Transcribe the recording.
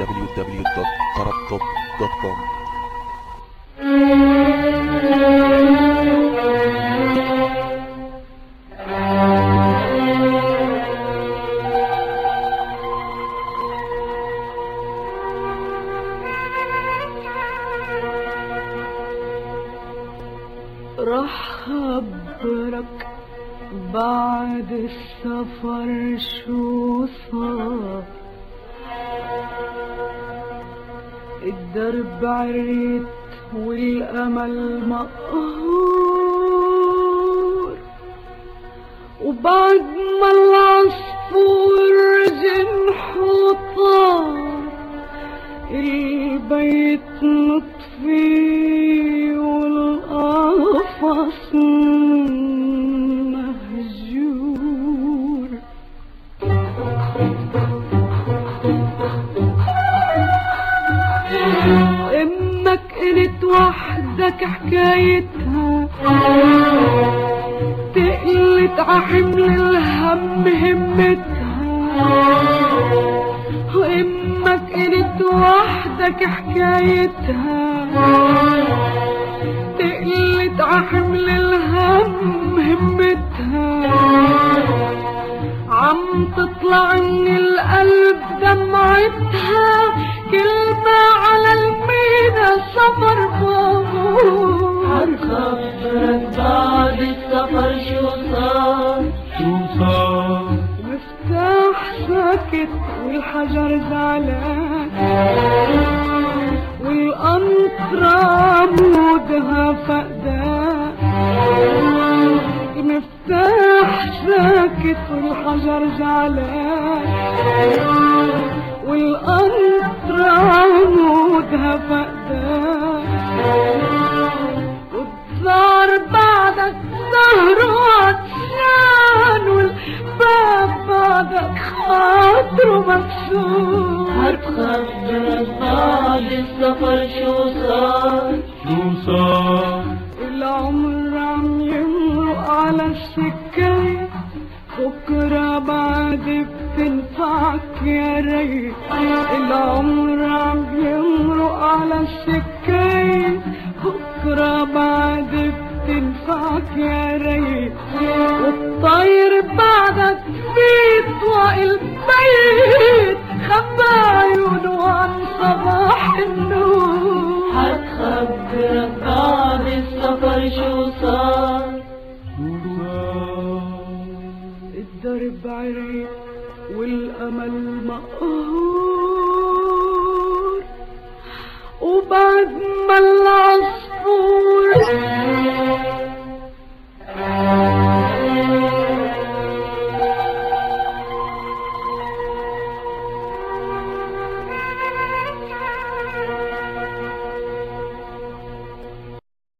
www.tarabtop.com راح خبرك بعد السفر شو الدرب عريت والأمل مقهور. وبعد ما العصفور جنحه طار البيت مطفي والقفص وحدك حكايتها تقلت عحمل الهم همتها وأمك قلت وحدك حكايتها تقلت عحمل الهم همتها عم تطلع من القلب دمعتها. كلمة على المينا سفر السفر شو صار شو صار مفتاح ساكت والحجر زعلان. والقنطرة مودها فقدان. مفتاح ساكت والحجر زعلان. والقنطرة بعدك خاطره مكسور هتخبرك بعد السفر شو صار شو صار العمر عم يمرق على السكة بكرة بعد بتنفعك يا ريت العمر عم يمرق على السكة بكرة بعد بتنفعك يا ريت. والطير بعدك في طوى البيت خبى عيونه عن صباح النور. هتخبرك بعد السفر شو صار؟ الدرب عريق والأمل مقهور. وبعد ما العصفور